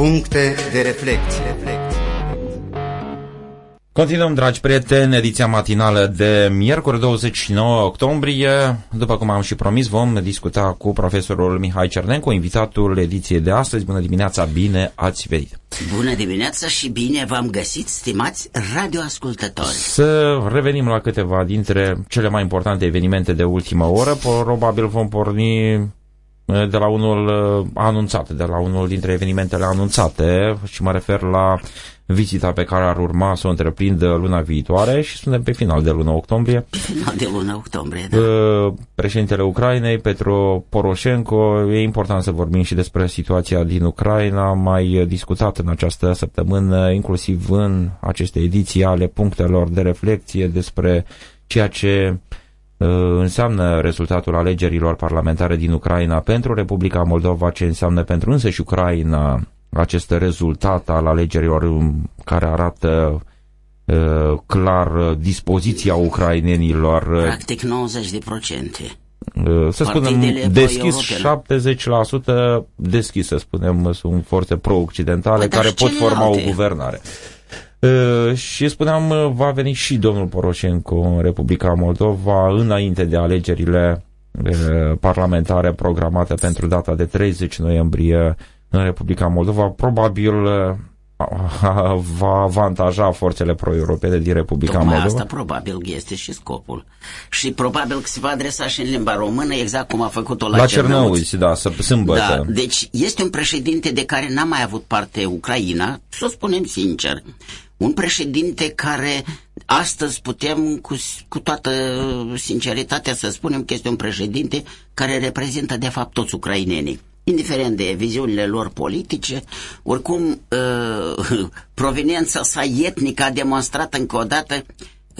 Puncte de reflecție. Continuăm, dragi prieteni, ediția matinală de miercuri 29 octombrie. După cum am și promis, vom discuta cu profesorul Mihai Cernencu, invitatul ediției de astăzi. Bună dimineața, bine ați venit! Bună dimineața și bine v-am găsit, stimați radioascultători! Să revenim la câteva dintre cele mai importante evenimente de ultimă oră. Probabil vom porni eh, de la unul eh, anunțat, de la unul dintre evenimentele anunțate și mă refer la vizita pe care ar urma să o întreprindă luna viitoare și suntem pe final de luna octombrie. Final de luna octombrie, da. Uh, Președintele Ucrainei, Petro Poroșenko, e important să vorbim și despre situația din Ucraina, am mai discutat în această săptămână, inclusiv în aceste ediții ale punctelor de reflexie despre ceea ce uh, înseamnă rezultatul alegerilor parlamentare din Ucraina pentru Republica Moldova, ce înseamnă pentru însăși Ucraina acest rezultat al alegerilor um, care arată uh, clar dispoziția ucrainenilor. Uh, Practic 90 de procente. Uh, să spunem, deschis 70% deschis, să spunem, sunt forțe pro-occidentale păi, care pot forma o guvernare. Uh, și spuneam, uh, va veni și domnul Poroșenco în Republica Moldova înainte de alegerile uh, parlamentare programate pentru data de 30 noiembrie în Republica Moldova, probabil uh, va avantaja forțele pro-europene din Republica Tocmai Moldova. asta probabil este și scopul. Și probabil că se va adresa și în limba română, exact cum a făcut-o la, la Cernăuți. da, sâmbătă. Da, deci este un președinte de care n-a mai avut parte Ucraina, să o spunem sincer. Un președinte care astăzi putem cu, cu toată sinceritatea să spunem că este un președinte care reprezintă de fapt toți ucrainenii indiferent de viziunile lor politice, oricum uh, proveniența sa etnică a demonstrat încă o dată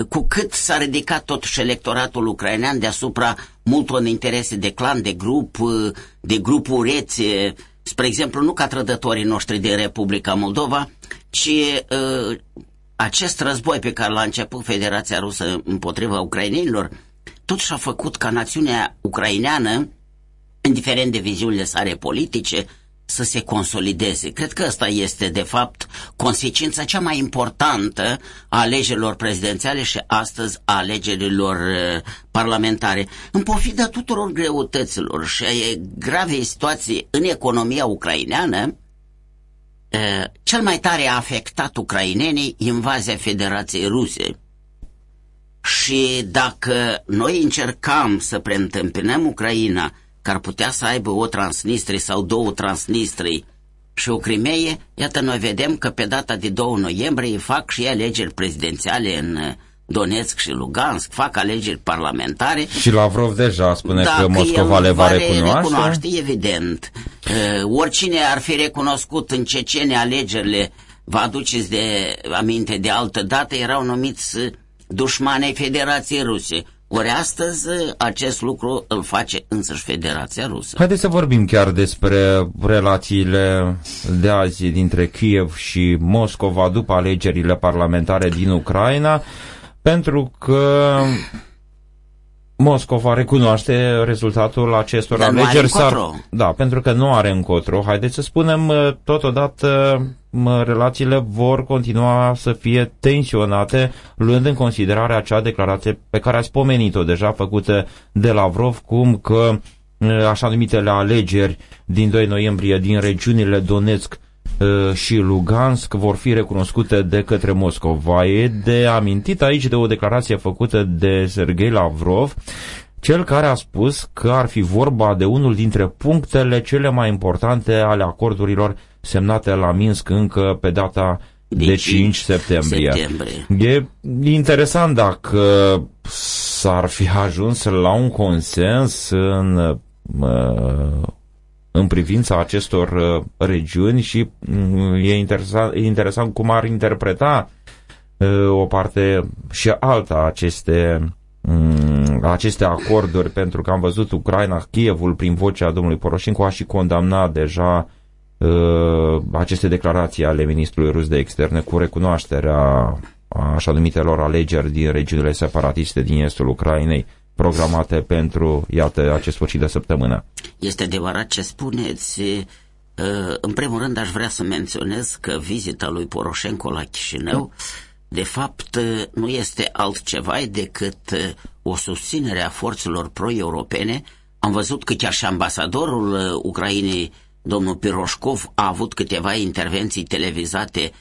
cu cât s-a ridicat totuși electoratul ucrainean deasupra multor interese de clan, de grup, uh, de grupuri rețe, spre exemplu, nu ca trădătorii noștri din Republica Moldova, ci uh, acest război pe care l-a început Federația Rusă împotriva ucrainenilor, totuși a făcut ca națiunea ucraineană indiferent de viziunile sale politice, să se consolideze. Cred că asta este, de fapt, consecința cea mai importantă a alegerilor prezidențiale și astăzi a alegerilor uh, parlamentare. În pofida tuturor greutăților și a grave situații în economia ucraineană, uh, cel mai tare a afectat ucrainenii invazia Federației Ruse. Și dacă noi încercam să preîntâmpinăm Ucraina că ar putea să aibă o Transnistrie sau două Transnistrii și o Crimee, iată noi vedem că pe data de 2 noiembrie fac și alegeri prezidențiale în uh, Donetsk și Lugansk, fac alegeri parlamentare. Și Lavrov deja spune că Moscova le va recunoaște. recunoaște, evident. Uh, oricine ar fi recunoscut în Cecene alegerile, vă aduceți de aminte de altă dată, erau numiți uh, dușmanei Federației Ruse. Ori astăzi acest lucru îl face însăși Federația Rusă. Haideți să vorbim chiar despre relațiile de azi dintre Kiev și Moscova după alegerile parlamentare din Ucraina, pentru că Moscova recunoaște rezultatul acestor Dar alegeri. Nu da, pentru că nu are încotro. Haideți să spunem uh, totodată relațiile vor continua să fie tensionate, luând în considerare acea declarație pe care ați pomenit-o deja făcută de Lavrov, cum că uh, așa numitele alegeri din 2 noiembrie din regiunile Donetsk Uh, și Lugansk vor fi recunoscute de către Moscova. E de amintit aici de o declarație făcută de Sergei Lavrov, cel care a spus că ar fi vorba de unul dintre punctele cele mai importante ale acordurilor semnate la Minsk încă pe data de, de 5 septembrie. septembrie. E interesant dacă s-ar fi ajuns la un consens în uh, în privința acestor uh, regiuni și mm, e interesant, e interesant cum ar interpreta uh, o parte și alta aceste, mm, aceste acorduri, pentru că am văzut Ucraina, Kievul, prin vocea domnului Poroșenko, a și condamnat deja uh, aceste declarații ale ministrului rus de externe cu recunoașterea așa numitelor alegeri din regiunile separatiste din estul Ucrainei programate pentru, iată, acest sfârșit de săptămână. Este adevărat ce spuneți. Uh, în primul rând aș vrea să menționez că vizita lui Poroșenko la Chișinău de fapt uh, nu este altceva decât uh, o susținere a forțelor pro-europene. Am văzut că chiar și ambasadorul Ucrainei, domnul Piroșcov, a avut câteva intervenții televizate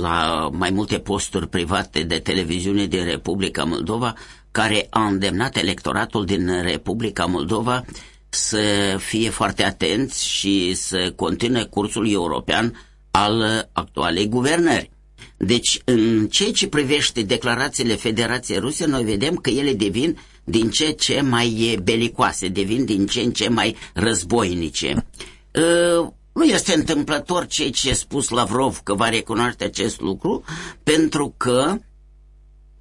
la mai multe posturi private de televiziune din Republica Moldova, care a îndemnat electoratul din Republica Moldova să fie foarte atenți și să continue cursul european al actualei guvernări. Deci, în ceea ce privește declarațiile Federației Ruse, noi vedem că ele devin din ce ce mai belicoase, devin din ce în ce mai războinice. Ă, nu este întâmplător ceea ce a spus Lavrov că va recunoaște acest lucru, pentru că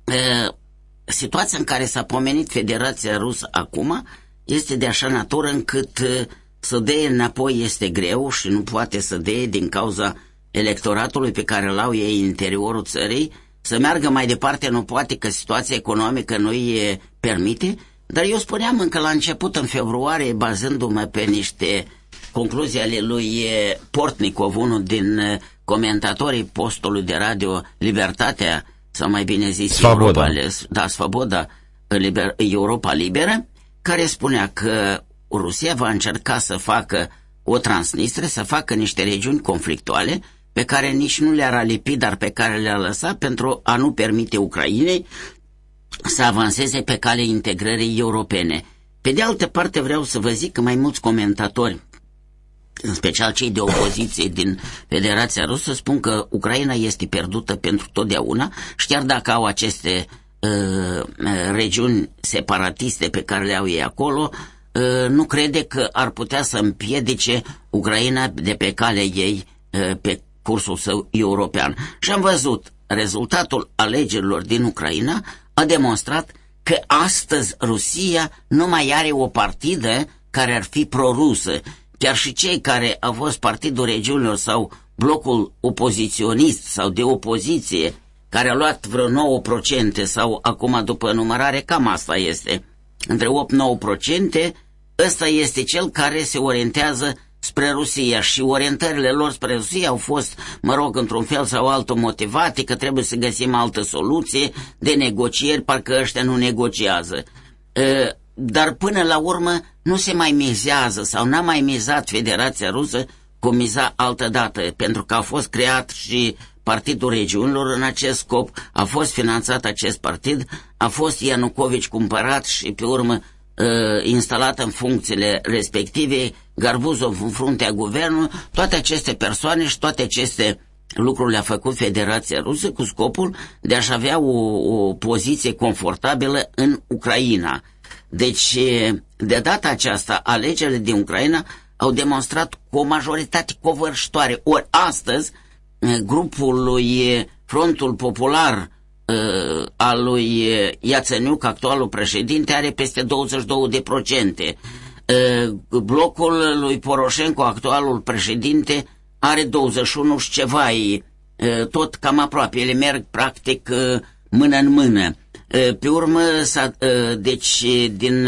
ă, situația în care s-a pomenit Federația Rusă acum este de așa natură încât uh, să dea înapoi este greu și nu poate să dea din cauza electoratului pe care îl au ei în interiorul țării, să meargă mai departe nu poate că situația economică nu îi permite, dar eu spuneam încă la început, în februarie, bazându-mă pe niște concluzii ale lui Portnikov, unul din uh, comentatorii postului de radio Libertatea, sau mai bine zis Svaboda. Europa, da, Svaboda, Liber, Europa Liberă, care spunea că Rusia va încerca să facă o Transnistrie, să facă niște regiuni conflictuale pe care nici nu le-ar alipi, dar pe care le-a lăsat pentru a nu permite Ucrainei să avanseze pe cale integrării europene. Pe de altă parte vreau să vă zic că mai mulți comentatori, în special cei de opoziție din Federația Rusă, spun că Ucraina este pierdută pentru totdeauna și chiar dacă au aceste Uh, regiuni separatiste pe care le au ei acolo, uh, nu crede că ar putea să împiedice Ucraina de pe calea ei uh, pe cursul său european. Și am văzut, rezultatul alegerilor din Ucraina a demonstrat că astăzi Rusia nu mai are o partidă care ar fi prorusă. Chiar și cei care au fost Partidul Regiunilor sau blocul opoziționist sau de opoziție care a luat vreo 9% sau acum după numărare, cam asta este. Între 8-9%, ăsta este cel care se orientează spre Rusia și orientările lor spre Rusia au fost, mă rog, într-un fel sau altul motivate, că trebuie să găsim altă soluție de negocieri, parcă ăștia nu negociază. Dar până la urmă nu se mai mizează sau n-a mai mizat Federația Rusă cum miza altă dată, pentru că a fost creat și Partidul Regiunilor în acest scop, a fost finanțat acest partid, a fost Ianucovici cumpărat și pe urmă uh, instalat în funcțiile respective, Garbuzov în fruntea guvernului, toate aceste persoane și toate aceste lucruri le-a făcut Federația Rusă cu scopul de a-și avea o, o poziție confortabilă în Ucraina. Deci, de data aceasta, alegerile din Ucraina au demonstrat cu o majoritate covârșitoare. Ori astăzi, grupul lui Frontul Popular uh, al lui Iațăniuc, actualul președinte, are peste 22 de procente. Uh, blocul lui Poroșenco, actualul președinte, are 21 și ceva, uh, tot cam aproape. Ele merg practic mână în mână. Pe urmă, deci din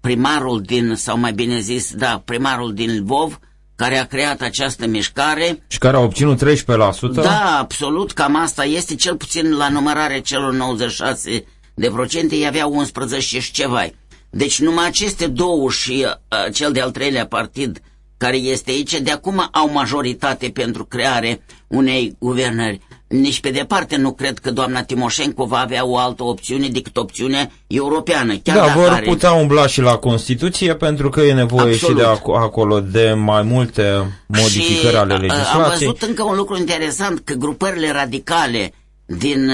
primarul din, sau mai bine zis, da, primarul din Lvov, care a creat această mișcare. Și care a obținut 13%? Da, absolut, cam asta este, cel puțin la numărare celor 96 de procente, ei avea 11 și ceva. Deci numai aceste două și uh, cel de-al treilea partid care este aici, de acum au majoritate pentru creare unei guvernări nici pe departe nu cred că doamna Timoșenko va avea o altă opțiune decât opțiunea europeană. Chiar da, vor are... putea umbla și la Constituție pentru că e nevoie Absolut. și de acolo de mai multe modificări și ale legislației. Am văzut încă un lucru interesant, că grupările radicale din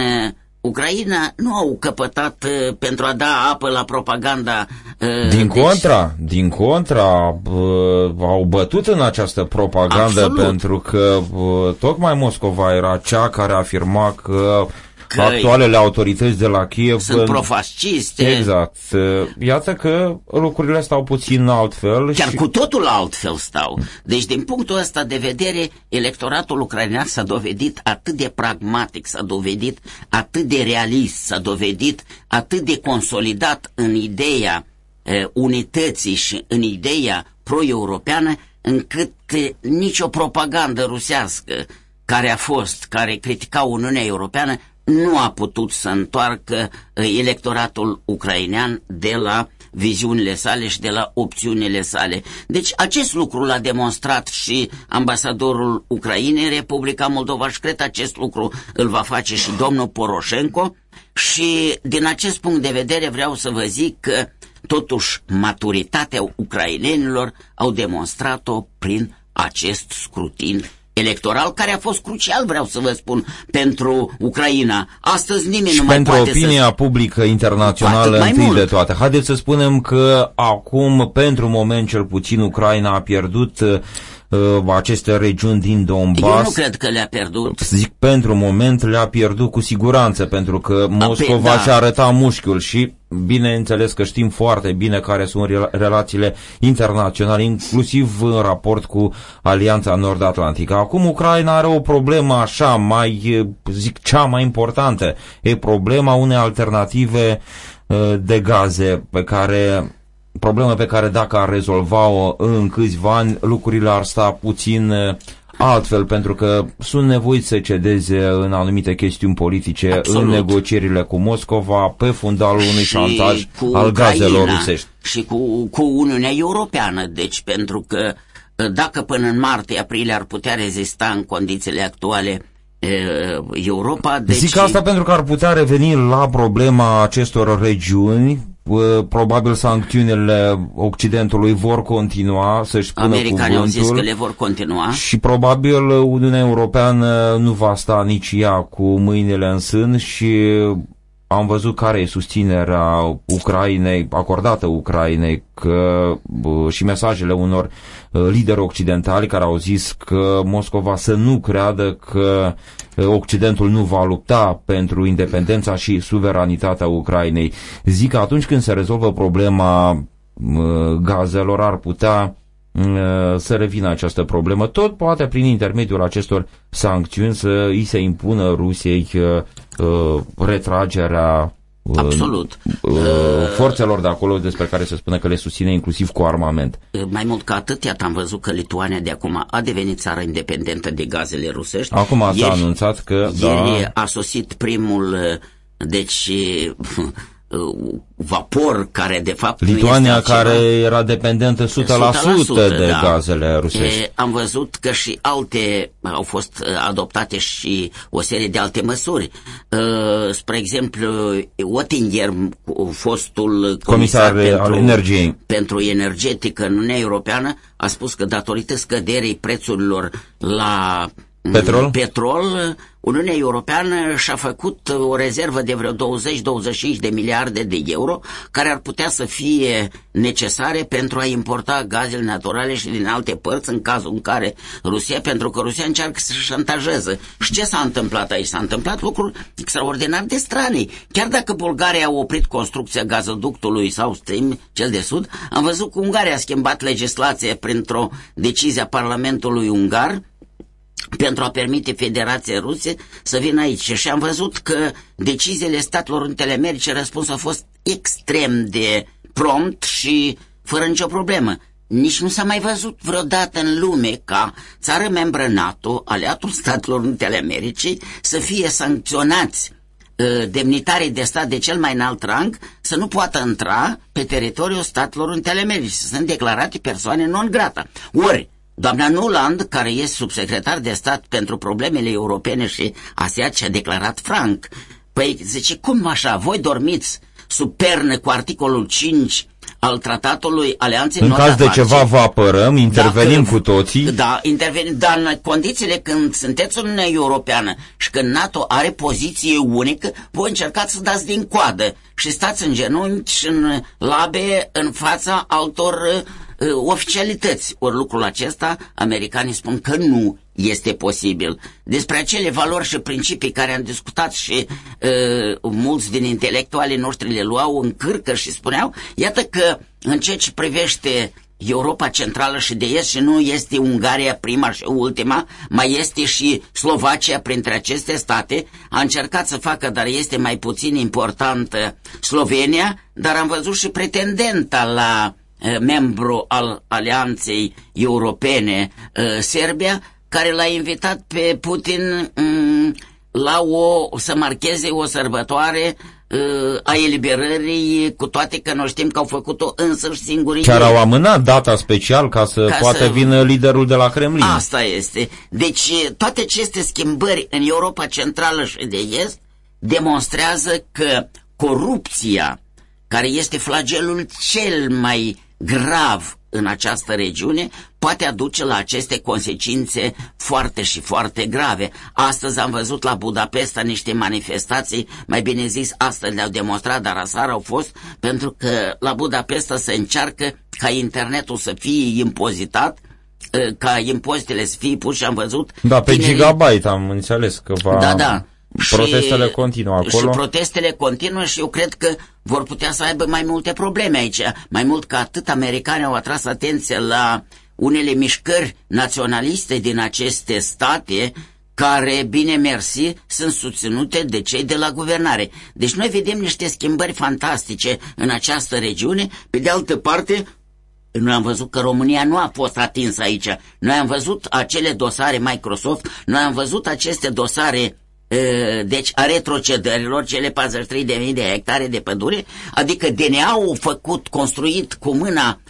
Ucraina nu au căpătat uh, pentru a da apă la propaganda. Uh, din deci... contra, din contra, uh, au bătut în această propagandă Absolut. pentru că uh, tocmai Moscova era cea care afirma că că actualele autorități de la Kiev sunt în... profasciste. Exact. Iată că lucrurile stau puțin altfel. Chiar și... cu totul altfel stau. Deci, din punctul ăsta de vedere, electoratul ucrainean s-a dovedit atât de pragmatic, s-a dovedit atât de realist, s-a dovedit atât de consolidat în ideea uh, unității și în ideea pro-europeană, încât nicio propagandă rusească care a fost, care critica Uniunea Europeană, nu a putut să întoarcă electoratul ucrainean de la viziunile sale și de la opțiunile sale. Deci acest lucru l-a demonstrat și ambasadorul Ucrainei în Republica Moldova și cred acest lucru îl va face și domnul Poroșenko și din acest punct de vedere vreau să vă zic că totuși maturitatea ucrainenilor au demonstrat-o prin acest scrutin electoral care a fost crucial, vreau să vă spun, pentru Ucraina. Astăzi nimeni și nu mai pentru poate opinia să... publică internațională întâi mult. de toate. Haideți să spunem că acum, pentru moment cel puțin, Ucraina a pierdut uh, aceste regiuni din Donbass. Eu nu cred că le-a pierdut. Zic, pentru moment le-a pierdut cu siguranță, pentru că Moscova da. și-a arătat mușchiul și bineînțeles că știm foarte bine care sunt relațiile internaționale, inclusiv în raport cu Alianța Nord-Atlantică. Acum Ucraina are o problemă așa, mai, zic, cea mai importantă. E problema unei alternative de gaze pe care problemă pe care dacă ar rezolva-o în câțiva ani, lucrurile ar sta puțin altfel, pentru că sunt nevoiți să cedeze în anumite chestiuni politice Absolut. în negocierile cu Moscova pe fundalul unui șantaj al gazelor rusești. Și cu, cu Uniunea Europeană, deci pentru că dacă până în martie-aprilie ar putea rezista în condițiile actuale Europa... Deci... Zic asta pentru că ar putea reveni la problema acestor regiuni probabil sancțiunile Occidentului vor continua să-și pună Americanii cuvântul. au zis că le vor continua. Și probabil Uniunea Europeană nu va sta nici ea cu mâinile în sân și am văzut care e susținerea Ucrainei, acordată Ucrainei, că și mesajele unor lideri occidentali care au zis că Moscova să nu creadă că Occidentul nu va lupta pentru independența și suveranitatea Ucrainei. Zic că atunci când se rezolvă problema gazelor ar putea să revină această problemă, tot poate prin intermediul acestor sancțiuni să îi se impună Rusiei retragerea Absolut. forțelor de acolo despre care se spune că le susține inclusiv cu armament. Mai mult ca atât, iată, am văzut că Lituania de acum a devenit țară independentă de gazele rusești. Acum s-a anunțat că... Ieri da. a sosit primul, deci Uh, vapor care de fapt Lituania nu este care era dependentă 100%, 100% de da. gazele rusești. E, am văzut că și alte au fost uh, adoptate și o serie de alte măsuri. Uh, spre exemplu, Oettinger, fostul comisar, comisar pentru, al energiei pentru energetică în Uniunea Europeană, a spus că datorită scăderii prețurilor la Petrol? Petrol, Uniunea Europeană și-a făcut o rezervă de vreo 20-25 de miliarde de euro care ar putea să fie necesare pentru a importa gazele naturale și din alte părți în cazul în care Rusia, pentru că Rusia încearcă să șantajeze. Și ce s-a întâmplat aici? S-a întâmplat lucruri extraordinar de stranii. Chiar dacă Bulgaria a oprit construcția gazoductului South Stream, cel de sud, am văzut că Ungaria a schimbat legislație printr-o decizie a Parlamentului Ungar pentru a permite Federației Ruse să vină aici. Și am văzut că deciziile Statelor Unite ale Americii răspuns a fost extrem de prompt și fără nicio problemă. Nici nu s-a mai văzut vreodată în lume ca țară membră NATO, aliatul Statelor Unite ale Americii, să fie sancționați ă, demnitarii de stat de cel mai înalt rang să nu poată intra pe teritoriul Statelor Unite ale Americii, să sunt declarate persoane non grata. Ori, Doamna Nuland, care este subsecretar de stat pentru problemele europene și asiatice, a declarat franc. Păi, zice, cum așa, voi dormiți sub pernă cu articolul 5 al tratatului Alianței În caz de ceva vă apărăm, intervenim Dacă, cu toții. Da, intervenim, dar în condițiile când sunteți în Uniunea Europeană și când NATO are poziție unică, voi încercați să dați din coadă și stați în genunchi și în labe în fața altor uh, oficialități. Ori lucrul acesta, americanii spun că nu este posibil. Despre acele valori și principii care am discutat și uh, mulți din intelectualii noștri le luau în cârcă și spuneau, iată că în ceea ce privește Europa Centrală și de Est și nu este Ungaria prima și ultima, mai este și Slovacia printre aceste state. A încercat să facă, dar este mai puțin importantă Slovenia, dar am văzut și pretendenta la membru al Alianței Europene Serbia, care l-a invitat pe Putin mm, la o, să marcheze o sărbătoare a eliberării, cu toate că noi știm că au făcut-o însăși singurii. Chiar au amânat data special ca să ca poată să... vină liderul de la Kremlin. Asta este. Deci toate aceste schimbări în Europa Centrală și de Est demonstrează că corupția, care este flagelul cel mai grav în această regiune poate aduce la aceste consecințe foarte și foarte grave. Astăzi am văzut la Budapesta niște manifestații, mai bine zis, astăzi le-au demonstrat, dar aseară au fost pentru că la Budapesta se încearcă ca internetul să fie impozitat ă, ca impozitele să fie puse și am văzut... Da, pe tinerii... gigabyte am înțeles că va... Da, da. Protestele și, continuă acolo. Și protestele continuă și eu cred că vor putea să aibă mai multe probleme aici. Mai mult că atât americanii au atras atenție la unele mișcări naționaliste din aceste state care, bine mersi, sunt susținute de cei de la guvernare. Deci noi vedem niște schimbări fantastice în această regiune. Pe de altă parte, noi am văzut că România nu a fost atinsă aici. Noi am văzut acele dosare Microsoft, noi am văzut aceste dosare deci a retrocedărilor, cele 43.000 de hectare de pădure, adică DNA-ul făcut, construit cu mâna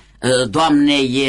doamnei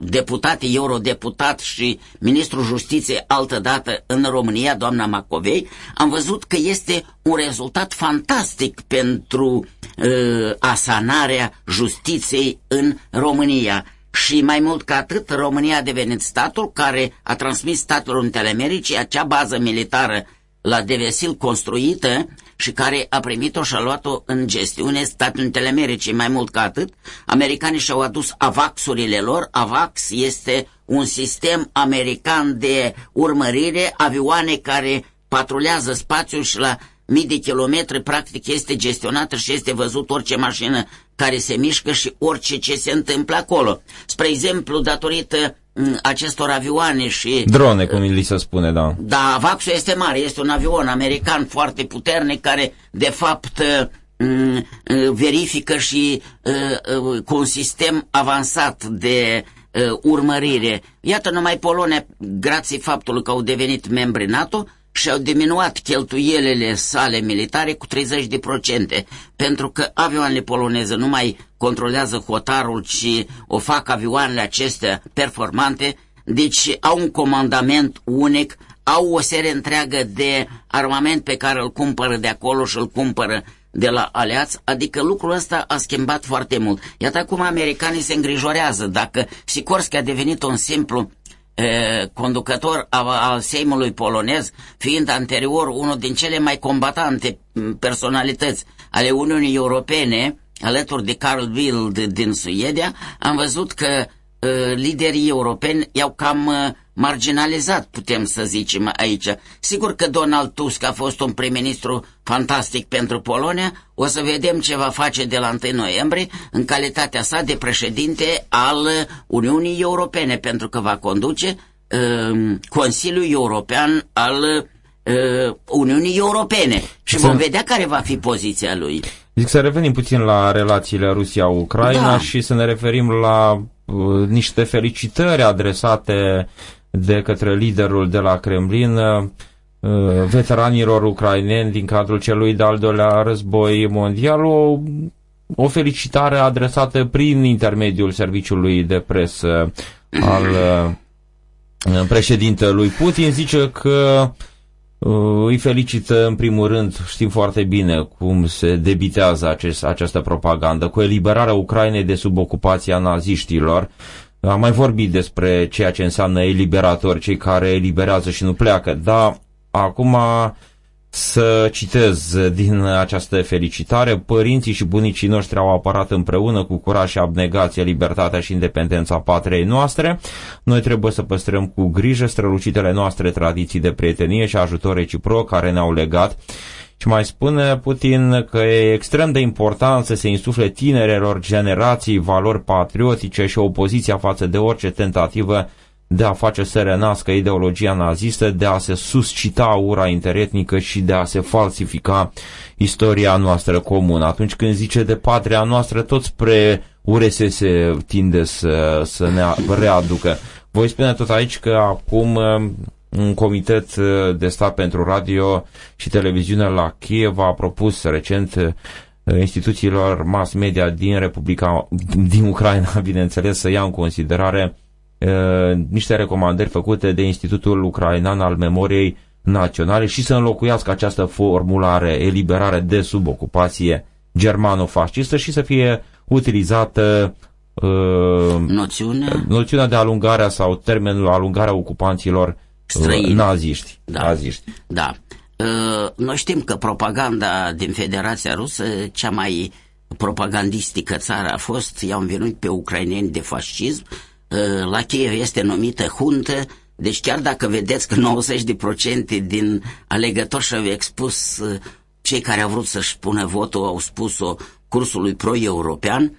deputate, eurodeputat și ministrul justiției altădată în România, doamna Macovei, am văzut că este un rezultat fantastic pentru uh, asanarea justiției în România și mai mult ca atât, România a devenit statul care a transmis Statelor Unite ale Americii acea bază militară la Devesil construită și care a primit-o și a luat-o în gestiune Statele Unite ale Americii. Mai mult ca atât, americanii și-au adus AVAX-urile lor. AVAX este un sistem american de urmărire, avioane care patrulează spațiul și la mii de kilometri, practic este gestionată și este văzut orice mașină care se mișcă și orice ce se întâmplă acolo. Spre exemplu, datorită mm, acestor avioane și... Drone, cum li se spune, da. Da, Vaxul este mare, este un avion american foarte puternic care, de fapt, mm, mm, verifică și cu un sistem avansat de urmărire. Iată numai Polonia, grație faptului că au devenit membri NATO, și-au diminuat cheltuielile sale militare cu 30%, pentru că avioanele poloneze nu mai controlează hotarul, ci o fac avioanele acestea performante, deci au un comandament unic, au o serie întreagă de armament pe care îl cumpără de acolo și îl cumpără de la aliați, adică lucrul ăsta a schimbat foarte mult. Iată acum americanii se îngrijorează dacă Sikorski a devenit un simplu conducător al Seimului polonez, fiind anterior unul din cele mai combatante personalități ale Uniunii Europene, alături de Carl Bildt din Suedia, am văzut că uh, liderii europeni i-au cam uh, marginalizat, putem să zicem aici. Sigur că Donald Tusk a fost un prim-ministru fantastic pentru Polonia, o să vedem ce va face de la 1 noiembrie în calitatea sa de președinte al Uniunii Europene, pentru că va conduce uh, Consiliul European al uh, Uniunii Europene și vom vedea care va fi poziția lui. Zic să revenim puțin la relațiile Rusia-Ucraina da. și să ne referim la uh, niște felicitări adresate de către liderul de la Kremlin uh, veteranilor ucraineni din cadrul celui de-al doilea război mondial, o, o felicitare adresată prin intermediul serviciului de presă al uh, președintelui Putin, zice că uh, îi felicită în primul rând, știm foarte bine cum se debitează acest, această propagandă, cu eliberarea Ucrainei de sub ocupația naziștilor, am mai vorbit despre ceea ce înseamnă eliberatori, cei care eliberează și nu pleacă, dar acum să citez din această felicitare, părinții și bunicii noștri au apărat împreună cu curaj și abnegație libertatea și independența patriei noastre. Noi trebuie să păstrăm cu grijă strălucitele noastre tradiții de prietenie și ajutor reciproc care ne-au legat. Și mai spune Putin? Că e extrem de important să se insufle tinerelor generații valori patriotice și opoziția față de orice tentativă de a face să renască ideologia nazistă, de a se suscita ura interetnică și de a se falsifica istoria noastră comună. Atunci când zice de patria noastră, tot spre URSS tinde să, să ne readucă. Voi spune tot aici că acum un comitet de stat pentru radio și televiziune la Kiev a propus recent instituțiilor mass media din Republica, din Ucraina, bineînțeles, să ia în considerare uh, niște recomandări făcute de Institutul Ucrainan al Memoriei Naționale și să înlocuiască această formulare eliberare de sub ocupație germano-fascistă și să fie utilizată uh, noțiunea? noțiunea de alungarea sau termenul alungarea ocupanților Străini. naziști. Da. naziști. da. Uh, noi știm că propaganda din Federația Rusă, cea mai propagandistică țară a fost, i-au învinuit pe ucraineni de fascism, uh, la Kiev este numită huntă, deci chiar dacă vedeți că 90% din alegători și-au expus, uh, cei care au vrut să-și pună votul au spus-o cursului pro-european,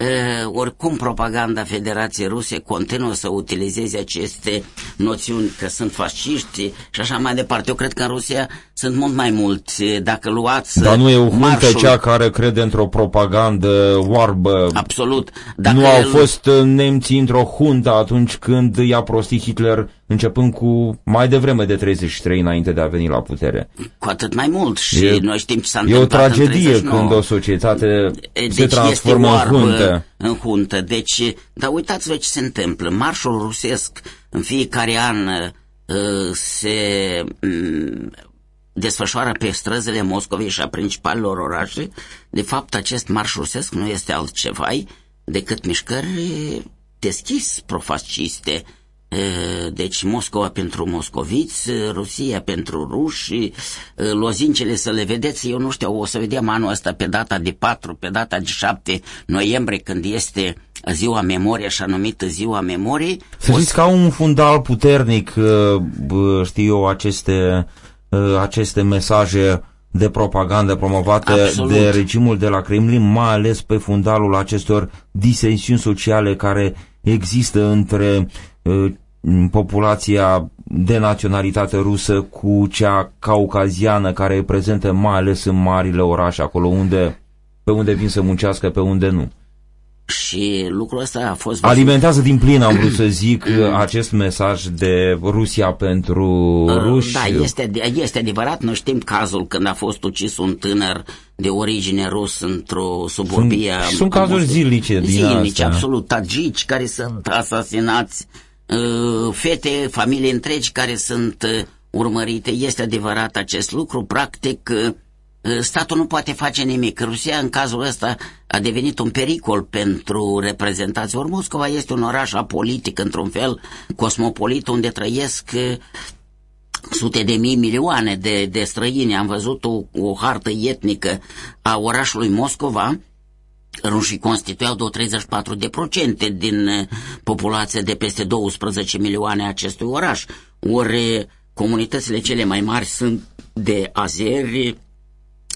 Uh, oricum propaganda Federației Ruse continuă să utilizeze aceste noțiuni că sunt fasciști și așa mai departe. Eu cred că în Rusia sunt mult mai mulți. Dacă luați Dar nu e o huntă marșul... cea care crede într-o propagandă oarbă. Absolut. Dacă nu au fost nemții într-o huntă atunci când i-a prostit Hitler începând cu mai devreme de 33 înainte de a veni la putere. Cu atât mai mult și e, noi știm ce s-a întâmplat E o tragedie când o societate deci se transformă în huntă. În huntă. Deci, dar uitați-vă ce se întâmplă. Marșul rusesc în fiecare an uh, se um, desfășoară pe străzile Moscovei și a principalelor orașe. De fapt, acest marș rusesc nu este altceva decât mișcări deschis profasciste, deci Moscova pentru moscoviți, Rusia pentru ruși, lozincele să le vedeți, eu nu știu, o să vedem anul ăsta pe data de 4, pe data de 7 noiembrie, când este ziua memoriei, așa numită ziua memoriei. Să știți ca un fundal puternic, știu eu, aceste, aceste mesaje de propagandă promovate Absolut. de regimul de la Kremlin, mai ales pe fundalul acestor disensiuni sociale care există între Uh, populația de naționalitate rusă cu cea caucaziană care e prezentă mai ales în marile orașe, acolo unde, pe unde vin să muncească, pe unde nu. Și lucrul ăsta a fost... Alimentează din plin, am vrut să zic, acest mesaj de Rusia pentru uh, ruși. Da, este, este adevărat. Noi știm cazul când a fost ucis un tânăr de origine rus într-o suburbie. Sunt, sunt cazuri zilnice din Zilnice, astea. absolut. Tagici care sunt asasinați Uh, fete, familii întregi care sunt uh, urmărite. Este adevărat acest lucru. Practic, uh, statul nu poate face nimic. Rusia, în cazul ăsta, a devenit un pericol pentru reprezentații. Ori Moscova este un oraș apolitic, într-un fel, cosmopolit, unde trăiesc sute de mii, milioane de, de străini. Am văzut o, o hartă etnică a orașului Moscova, rușii constituiau de 34% din uh, populația de peste 12 milioane a acestui oraș. Ori comunitățile cele mai mari sunt de azeri,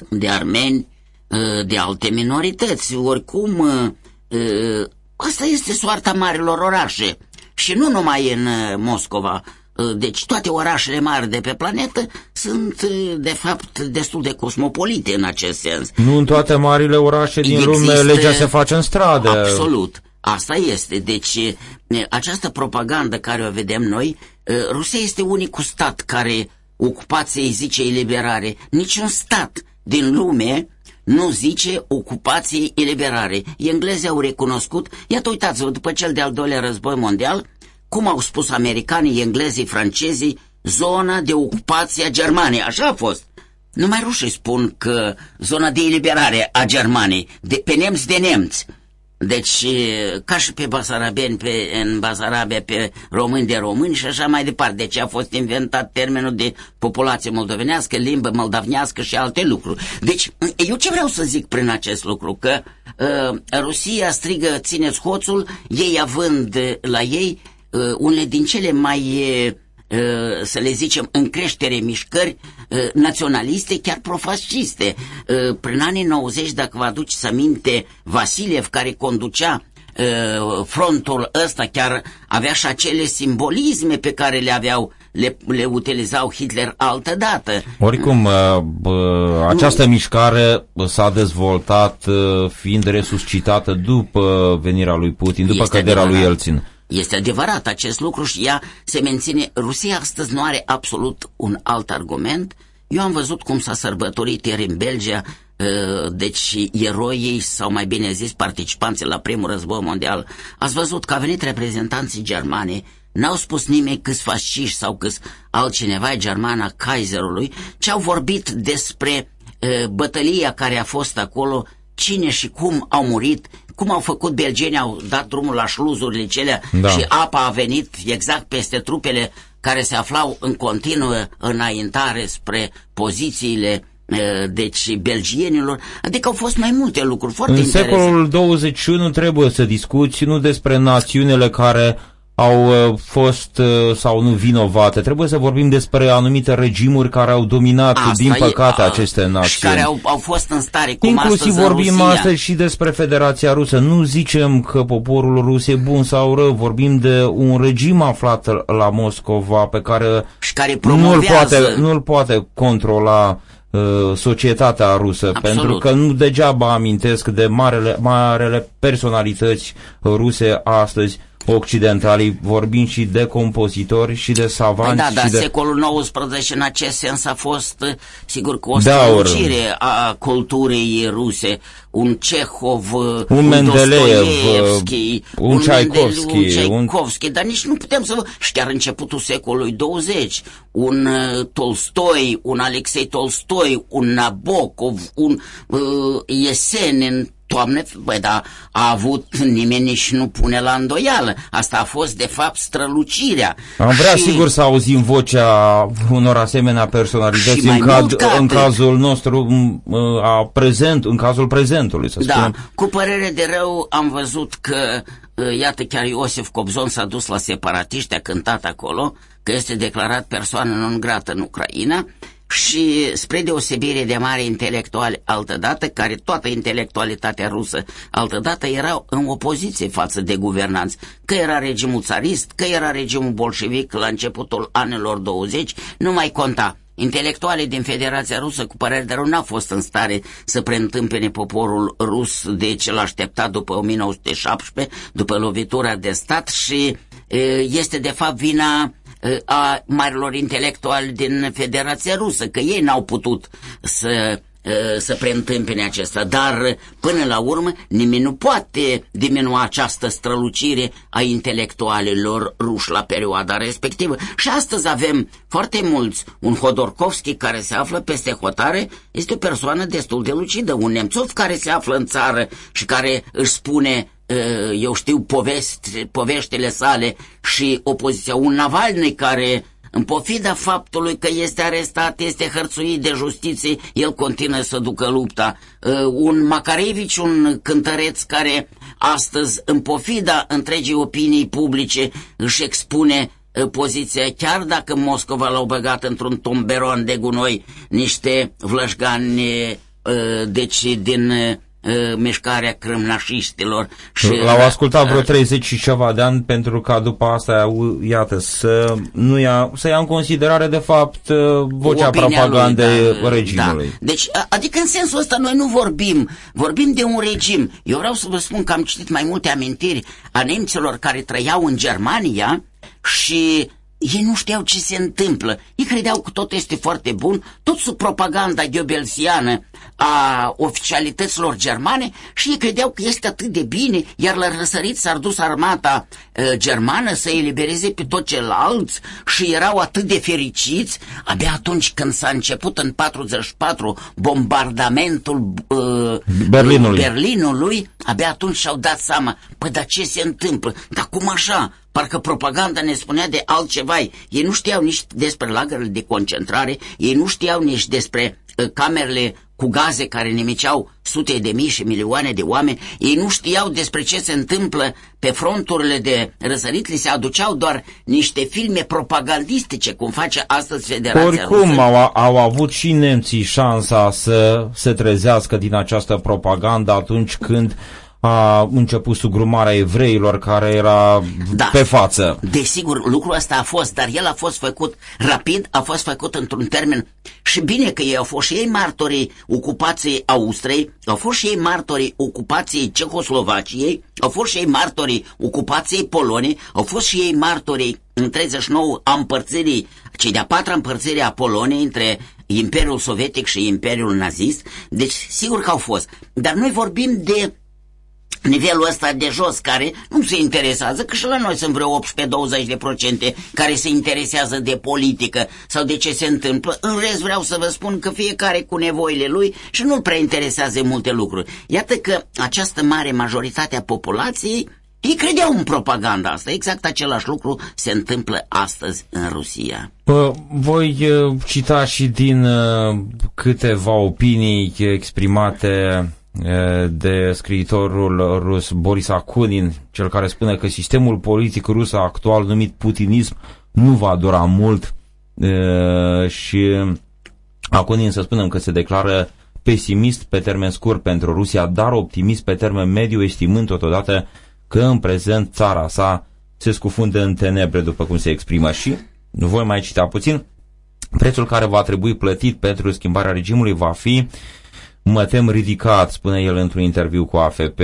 de armeni, uh, de alte minorități. Oricum, uh, asta este soarta marilor orașe. Și nu numai în Moscova, Uh, deci toate orașele mari de pe planetă sunt, uh, de fapt, destul de cosmopolite în acest sens. Nu în toate marile orașe din Există... lume legea se face în stradă. Absolut. Asta este. Deci uh, această propagandă care o vedem noi, Rusia este unicul stat care ocupației zice eliberare. Niciun stat din lume nu zice ocupație eliberare. Englezii au recunoscut, iată uitați-vă, după cel de-al doilea război mondial, cum au spus americanii, englezii, francezii, zona de ocupație a Germaniei. Așa a fost. Numai rușii spun că zona de eliberare a Germaniei, de, pe nemți de nemți. Deci, ca și pe basarabeni, pe, în Basarabia, pe români de români și așa mai departe. Deci a fost inventat termenul de populație moldovenească, limbă moldavnească și alte lucruri. Deci, eu ce vreau să zic prin acest lucru? Că uh, Rusia strigă, țineți hoțul, ei având la ei uh, unele din cele mai, uh, să le zicem, în creștere mișcări uh, naționaliste, chiar profasciste. Uh, prin anii 90, dacă vă aduceți aminte, Vasiliev, care conducea uh, frontul ăsta chiar avea și acele simbolisme pe care le aveau le, le utilizau Hitler altă dată. Oricum, această mișcare s-a dezvoltat fiind resuscitată după venirea lui Putin, după este căderea adevărat. lui Elțin. Este adevărat acest lucru și ea se menține. Rusia astăzi nu are absolut un alt argument. Eu am văzut cum s-a sărbătorit ieri în Belgia deci eroii, sau mai bine zis participanții la primul război mondial, ați văzut că a venit reprezentanții germani N-au spus nimeni câți fasciști sau câți altcineva germana Kaiserului, ci au vorbit despre uh, bătălia care a fost acolo, cine și cum au murit, cum au făcut belgenii, au dat drumul la șluzurile celea da. și apa a venit exact peste trupele care se aflau în continuă înaintare spre pozițiile deci belgienilor, adică au fost mai multe lucruri foarte În interesante. secolul 21 trebuie să discuți nu despre națiunile care au uh, fost uh, sau nu vinovate. Trebuie să vorbim despre anumite regimuri care au dominat, Asta din păcate, e, aceste națiuni. Și care au, au fost în stare, cum Inclusiv astăzi vorbim astăzi și despre Federația Rusă. Nu zicem că poporul rus e bun sau rău, vorbim de un regim aflat la Moscova pe care, și care nu-l poate, nu poate controla uh, societatea rusă, Absolut. pentru că nu degeaba amintesc de marele, marele personalități ruse astăzi, occidentalii, vorbim și de compozitori și de savanți. Păi da, dar de... secolul XIX în acest sens a fost, sigur, cu o strălucire a culturii ruse. Un Cehov, un, un Mendeleev, un, un Tchaikovsky, un Tchaikovsky, un... dar nici nu putem să vă... Și chiar începutul secolului 20, un uh, Tolstoi, un Alexei Tolstoi, un Nabokov, un uh, Yesenin, Doamne, băi, dar a avut nimeni nici nu pune la îndoială. Asta a fost, de fapt, strălucirea. Am vrea, și... sigur, să auzim vocea unor asemenea personalități în, caz, în cazul nostru, a prezent, în cazul prezentului, să da, spunem. cu părere de rău am văzut că, iată, chiar Iosif Cobzon s-a dus la separatiști, a cântat acolo, că este declarat persoană non grată în Ucraina și spre deosebire de mari intelectuali altădată, care toată intelectualitatea rusă altădată erau în opoziție față de guvernanți, că era regimul țarist, că era regimul bolșevic la începutul anilor 20, nu mai conta. Intelectualii din Federația Rusă, cu părere de rău, n-au fost în stare să preîntâmpene poporul rus de ce l-a așteptat după 1917, după lovitura de stat și este de fapt vina a marilor intelectuali din Federația Rusă, că ei n-au putut să să preîntâmpine acesta, dar până la urmă nimeni nu poate diminua această strălucire a intelectualilor ruși la perioada respectivă. Și astăzi avem foarte mulți. Un Hodorkovski care se află peste hotare este o persoană destul de lucidă, un Nemțov care se află în țară și care își spune eu știu, povesti, poveștile sale și opoziția. Un Navalny care, în pofida faptului că este arestat, este hărțuit de justiție, el continuă să ducă lupta. Un Makarevici, un cântăreț care astăzi, în pofida întregii opinii publice, își expune poziția, chiar dacă Moscova l-au băgat într-un tomberon de gunoi niște vlășgani deci din mișcarea crâmnașistilor. Și L-au ascultat vreo 30 și ceva de ani pentru ca după asta, iată, să nu ia, să ia în considerare de fapt vocea propagandei da, regimului. Da. Deci, adică în sensul ăsta noi nu vorbim, vorbim de un regim. Eu vreau să vă spun că am citit mai multe amintiri a nemților care trăiau în Germania și ei nu știau ce se întâmplă. Ei credeau că tot este foarte bun, tot sub propaganda ghebelsiană a oficialităților germane și ei credeau că este atât de bine, iar la răsărit s-ar dus armata uh, germană să elibereze pe tot ceilalți și erau atât de fericiți. Abia atunci când s-a început în 44 bombardamentul uh, Berlinului. Berlinului, abia atunci și-au dat seama, păi dar ce se întâmplă? Dar cum așa? Parcă propaganda ne spunea de altceva. Ei nu știau nici despre lagărele de concentrare, ei nu știau nici despre uh, camerele cu gaze care nimiceau sute de mii și milioane de oameni, ei nu știau despre ce se întâmplă pe fronturile de răsărit, li se aduceau doar niște filme propagandistice, cum face astăzi Federația Oricum Rusă. au, au avut și nemții șansa să se trezească din această propagandă atunci când a început sugrumarea evreilor care era da. pe față. Desigur, lucrul ăsta a fost, dar el a fost făcut rapid, a fost făcut într-un termen și bine că ei au fost și ei martorii ocupației Austriei, au fost și ei martorii ocupației Cehoslovaciei, au fost și ei martorii ocupației Poloniei, au fost și ei martorii în 39 a împărțirii, cei de-a patra împărțire a Poloniei între Imperiul Sovietic și Imperiul Nazist, deci sigur că au fost. Dar noi vorbim de nivelul ăsta de jos care nu se interesează, că și la noi sunt vreo 18-20% care se interesează de politică sau de ce se întâmplă. În rest vreau să vă spun că fiecare cu nevoile lui și nu-l prea interesează multe lucruri. Iată că această mare majoritate a populației ei credeau în propaganda asta. Exact același lucru se întâmplă astăzi în Rusia. Voi cita și din câteva opinii exprimate de scriitorul rus Boris Akunin, cel care spune că sistemul politic rus actual numit putinism nu va dura mult. Și Akunin să spunem că se declară pesimist pe termen scurt pentru Rusia, dar optimist pe termen mediu, estimând totodată că în prezent țara sa se scufundă în tenebre, după cum se exprimă. Și, nu voi mai cita puțin, prețul care va trebui plătit pentru schimbarea regimului va fi mă tem ridicat, spune el într-un interviu cu AFP.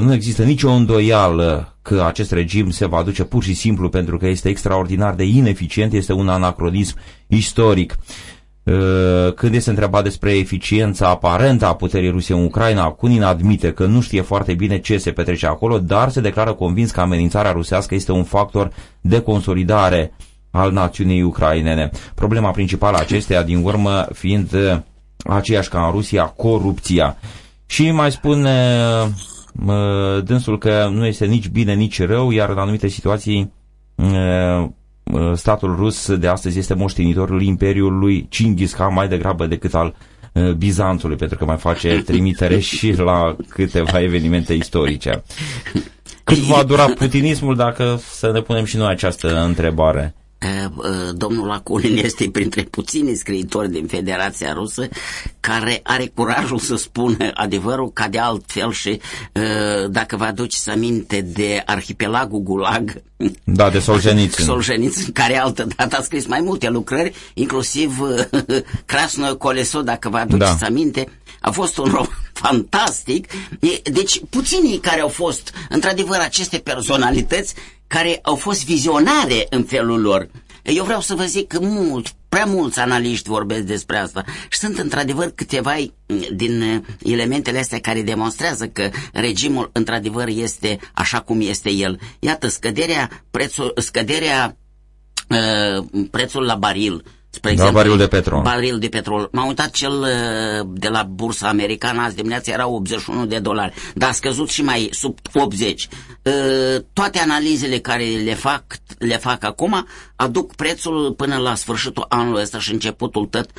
Nu există nicio îndoială că acest regim se va duce pur și simplu pentru că este extraordinar de ineficient, este un anacronism istoric. Când este întrebat despre eficiența aparentă a puterii Rusiei în Ucraina, Kunin admite că nu știe foarte bine ce se petrece acolo, dar se declară convins că amenințarea rusească este un factor de consolidare al națiunii ucrainene. Problema principală acesteia, din urmă, fiind aceeași ca în Rusia, corupția. Și mai spune dânsul că nu este nici bine, nici rău, iar în anumite situații statul rus de astăzi este moștenitorul imperiului Cingis Khan mai degrabă decât al Bizanțului, pentru că mai face trimitere și la câteva evenimente istorice. Cât va dura putinismul dacă să ne punem și noi această întrebare? Domnul Aculin este printre puțini scriitori din Federația Rusă care are curajul să spună adevărul ca de altfel și dacă vă aduceți aminte de arhipelagul Gulag da, de Solzhenitsyn Solzhenitsyn, care altă dată a scris mai multe lucrări inclusiv Krasnoe Coleso, dacă vă aduceți da. aminte a fost un roman fantastic deci puținii care au fost într-adevăr aceste personalități care au fost vizionare în felul lor. Eu vreau să vă zic că mult, prea mulți analiști vorbesc despre asta și sunt într-adevăr câteva din uh, elementele astea care demonstrează că regimul într-adevăr este așa cum este el. Iată, scăderea, prețul, scăderea uh, prețul la baril, Spre da, exemplu, baril de petrol. Baril de petrol. M-am uitat cel uh, de la bursa americană azi dimineața era 81 de dolari, dar a scăzut și mai sub 80. Uh, toate analizele care le fac, le fac acum aduc prețul până la sfârșitul anului ăsta și începutul tot,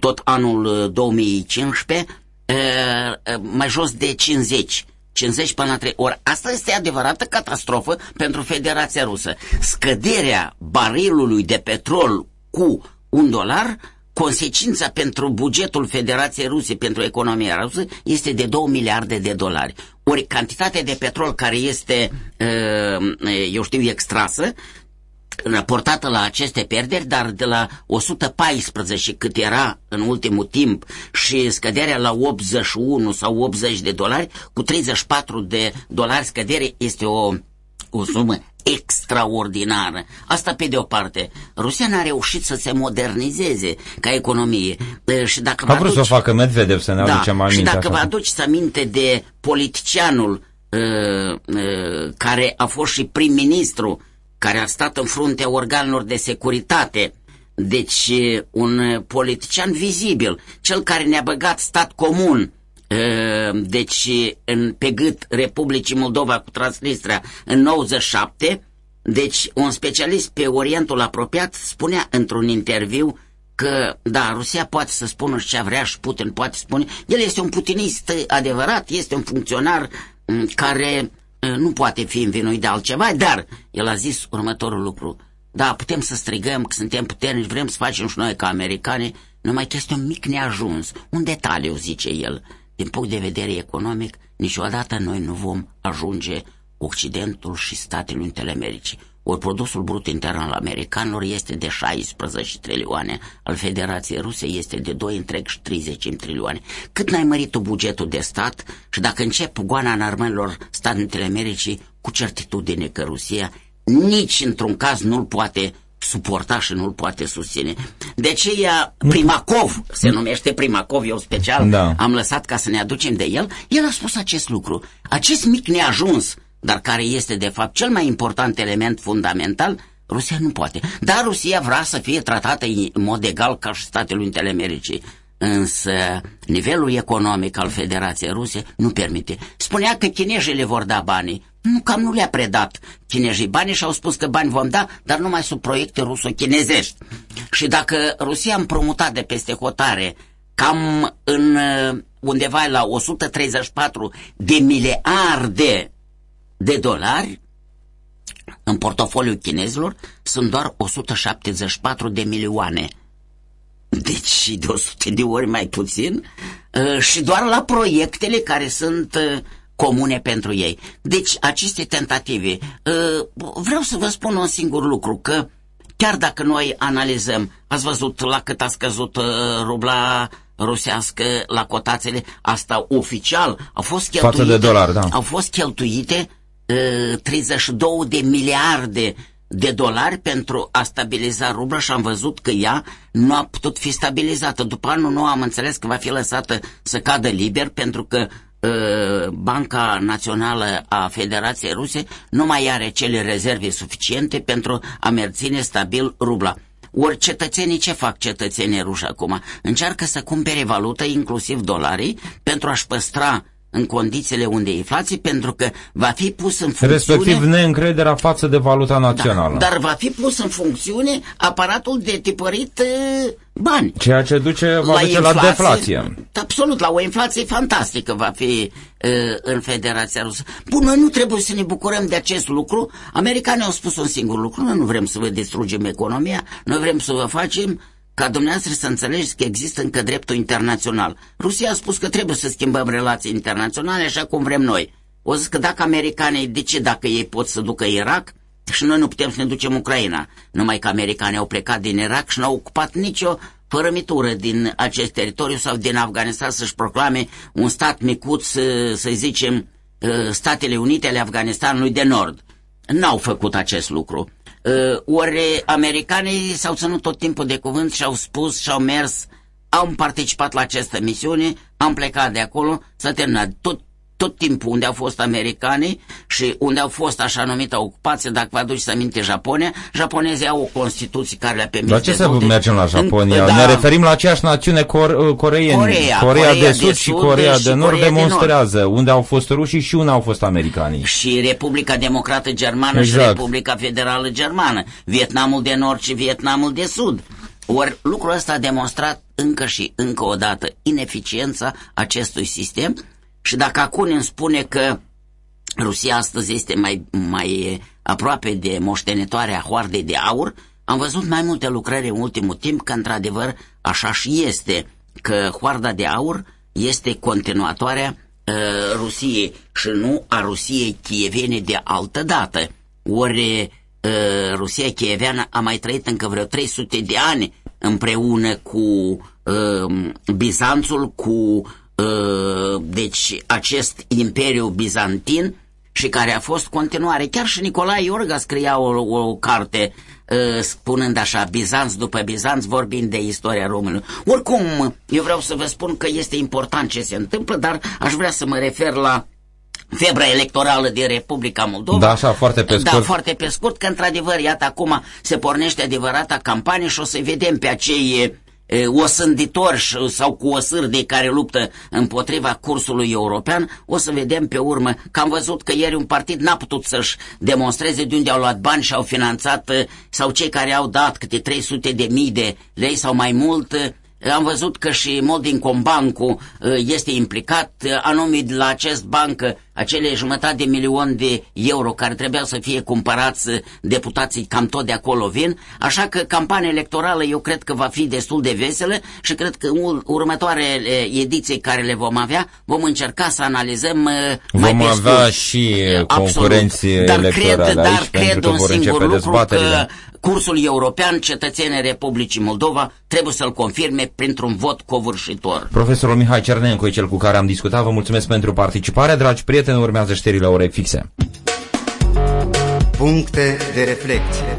tot anul 2015 uh, mai jos de 50. 50 până la 3 ori. Asta este adevărată catastrofă pentru Federația Rusă. Scăderea barilului de petrol cu un dolar, consecința pentru bugetul Federației Ruse, pentru economia rusă, este de 2 miliarde de dolari. Ori cantitatea de petrol care este, uh, eu știu, extrasă, raportată la aceste pierderi, dar de la 114 cât era în ultimul timp și scăderea la 81 sau 80 de dolari, cu 34 de dolari scădere este o, o sumă extraordinară. Asta pe de o parte. Rusia n-a reușit să se modernizeze ca economie. Și dacă a vrut să o facă Medvedev, să ne da, aducem aminte. Și dacă așa. vă aduceți aminte de politicianul uh, uh, care a fost și prim-ministru, care a stat în fruntea organelor de securitate, deci un politician vizibil, cel care ne-a băgat stat comun, Ehm, deci în, pe gât Republicii Moldova cu Transnistria în 97, deci un specialist pe Orientul apropiat spunea într-un interviu că, da, Rusia poate să spună ce vrea și Putin poate spune. El este un putinist adevărat, este un funcționar mm, care mm, nu poate fi învinuit de altceva, dar el a zis următorul lucru. Da, putem să strigăm că suntem puternici, vrem să facem și noi ca americani, numai că este un mic neajuns, un detaliu, zice el din punct de vedere economic, niciodată noi nu vom ajunge Occidentul și Statele Unite ale Americii. Ori produsul brut intern al americanilor este de 16 trilioane, al Federației Ruse este de 2 întreg și 30 trilioane. Cât n-ai mărit tu bugetul de stat și dacă încep goana în armelor Statele Unite ale Americii, cu certitudine că Rusia nici într-un caz nu-l poate suportaș și nu-l poate susține. De aceea Primakov, se numește Primakov, eu special Da. am lăsat ca să ne aducem de el, el a spus acest lucru. Acest mic neajuns, dar care este de fapt cel mai important element fundamental, Rusia nu poate. Dar Rusia vrea să fie tratată în mod egal ca și Statele Unite ale Americii. Însă nivelul economic al Federației Ruse nu permite. Spunea că chinezii le vor da banii. Nu, cam nu le-a predat chinezii banii și au spus că bani vom da, dar numai sub proiecte ruso-chinezești. Și dacă Rusia a împrumutat de peste hotare cam în uh, undeva la 134 de miliarde de dolari, în portofoliul chinezilor sunt doar 174 de milioane. Deci de 100 de ori mai puțin uh, și doar la proiectele care sunt uh, comune pentru ei. Deci aceste tentative, uh, vreau să vă spun un singur lucru, că chiar dacă noi analizăm, ați văzut la cât a scăzut uh, rubla rusească la cotațiile, asta oficial, au fost Față cheltuite, de dolar, da. au fost cheltuite uh, 32 de miliarde de dolari pentru a stabiliza rubla și am văzut că ea nu a putut fi stabilizată. După anul nou am înțeles că va fi lăsată să cadă liber pentru că uh, Banca Națională a Federației Ruse nu mai are cele rezerve suficiente pentru a menține stabil rubla. Ori cetățenii ce fac cetățenii ruși acum? Încearcă să cumpere valută, inclusiv dolarii, pentru a-și păstra în condițiile unde e inflație, pentru că va fi pus în funcțiune... Respectiv neîncrederea față de valuta națională. Da, dar va fi pus în funcțiune aparatul de tipărit uh, bani. Ceea ce duce, va duce la deflație. Absolut, la o inflație fantastică va fi uh, în Federația Rusă. Bun, noi nu trebuie să ne bucurăm de acest lucru. Americanii au spus un singur lucru, noi nu vrem să vă distrugem economia, noi vrem să vă facem ca dumneavoastră să înțelegeți că există încă dreptul internațional. Rusia a spus că trebuie să schimbăm relații internaționale așa cum vrem noi. O zis că dacă americanii, de ce dacă ei pot să ducă Irak și noi nu putem să ne ducem Ucraina? Numai că americanii au plecat din Irak și n-au ocupat nicio fărămitură din acest teritoriu sau din Afganistan să-și proclame un stat micuț, să, să zicem, Statele Unite ale Afganistanului de Nord. N-au făcut acest lucru. Uh, ori americanii s-au ținut tot timpul de cuvânt și au spus și au mers, au participat la această misiune, am plecat de acolo, s-a terminat tot, tot timpul unde au fost americanii și unde au fost așa numită ocupație, dacă vă aduceți aminte Japonia, japonezii au o constituție care le-a permis La ce să dezvolte- mergem la Japonia? În- Ne referim la aceeași națiune cor- coreieni. Coreea, Coreea Coreea de de Sud și Sud Coreea și de Nord Coreea de demonstrează unde au fost rușii și unde au fost americanii. și Republica Democrată Germană Exact. și Republica Federală Germană, Vietnamul de Nord și Vietnamul de Sud. Ori lucrul ăsta a demonstrat încă și încă o dată ineficiența acestui sistem și dacă acum îmi spune că Rusia astăzi este mai, mai aproape de moștenitoarea hoardei de aur, am văzut mai multe lucrări în ultimul timp că într-adevăr așa și este, că hoarda de aur este continuatoarea uh, Rusiei și nu a Rusiei chievene de altă dată. Ori uh, Rusia chieveană a mai trăit încă vreo 300 de ani împreună cu uh, Bizanțul, cu uh, deci acest imperiu bizantin și care a fost continuare. Chiar și Nicolae Iorga scria o, o carte uh, spunând așa, Bizanț după Bizanț, vorbind de istoria României. Oricum, eu vreau să vă spun că este important ce se întâmplă, dar aș vrea să mă refer la febra electorală din Republica Moldova. Da, așa, foarte pe Da, scurt. foarte pe scurt, că într-adevăr, iată, acum se pornește adevărata campanie și o să vedem pe acei e, osânditori și- sau cu osârdei care luptă împotriva cursului european, o să vedem pe urmă. Că am văzut că ieri un partid n-a putut să-și demonstreze de unde au luat bani și au finanțat, e, sau cei care au dat câte 300 de mii de lei sau mai mult, e, am văzut că și Modin Combancu este implicat, anume la acest banc acele jumătate de milion de euro care trebuiau să fie cumpărați deputații cam tot de acolo vin, așa că campania electorală eu cred că va fi destul de veselă și cred că următoarele ediții care le vom avea vom încerca să analizăm mai Vom avea și concurenții dar electorale cred, aici, dar cred pentru că un vor singur începe lucru că dezbaterile. Cursul european, cetățenii Republicii Moldova trebuie să-l confirme printr-un vot covârșitor. Profesorul Mihai Cernencu e cel cu care am discutat. Vă mulțumesc pentru participare. Dragi prieteni, urmează știrile orei fixe. Puncte de reflecție.